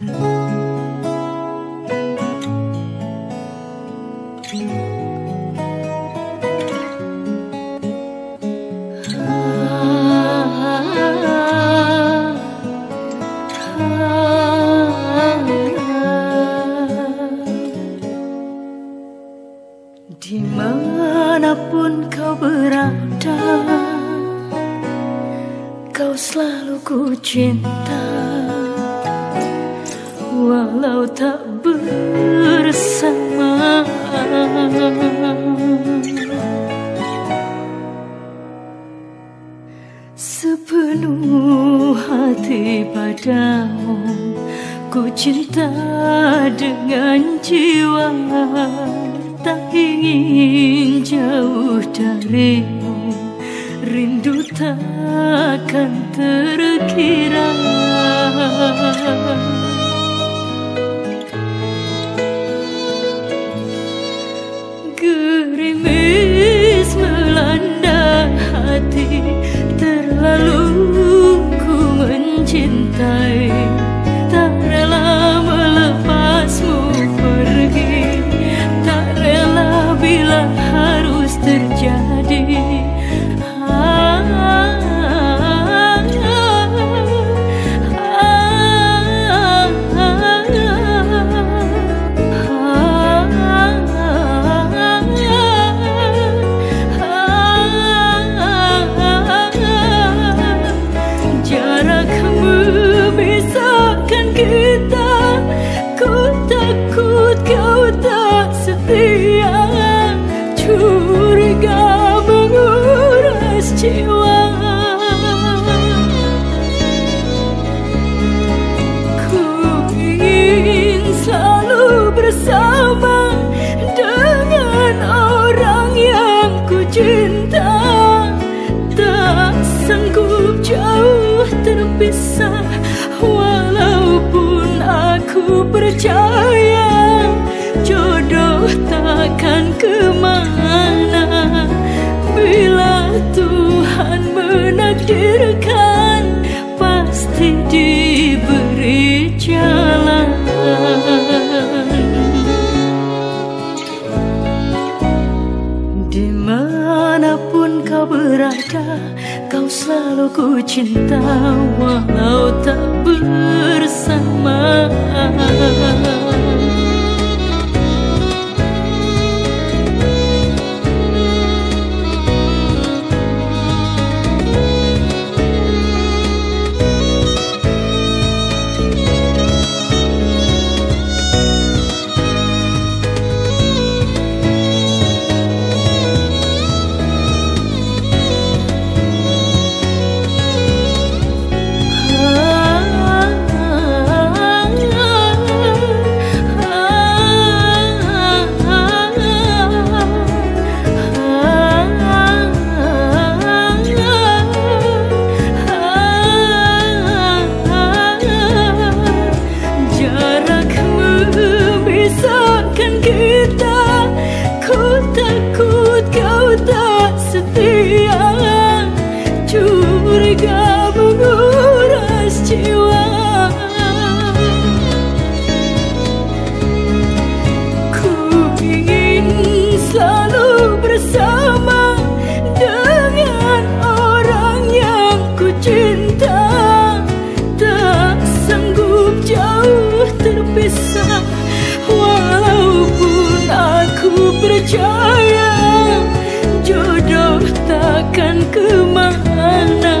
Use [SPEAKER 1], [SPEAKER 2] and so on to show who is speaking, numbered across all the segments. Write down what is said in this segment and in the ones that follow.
[SPEAKER 1] Di mana pun kau berada Kau selalu ku cinta Walau tak bersama. Sepenuh hati padamu Ku cinta dengan jiwa Tak ingin jauh darimu. Rindu takkan terkira hati terpisah Walaupun aku percaya Jodoh takkan ke mana. Bila Tuhan menakdirkan Pasti diberi jalan berada Kau selalu ku cinta Walau tak bersama Terima kita Ku ingin selalu bersama Dengan orang yang ku cinta. Tak sanggup jauh terpisah. Percaya jodoh takkan ke mana.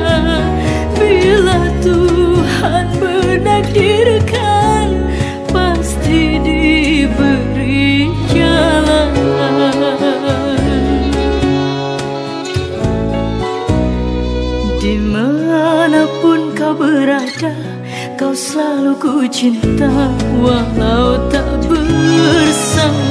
[SPEAKER 1] Bila Tuhan menakdirkan pasti diberi jalan. Di mana pun kau berada kau selalu ku cinta walau tak bersama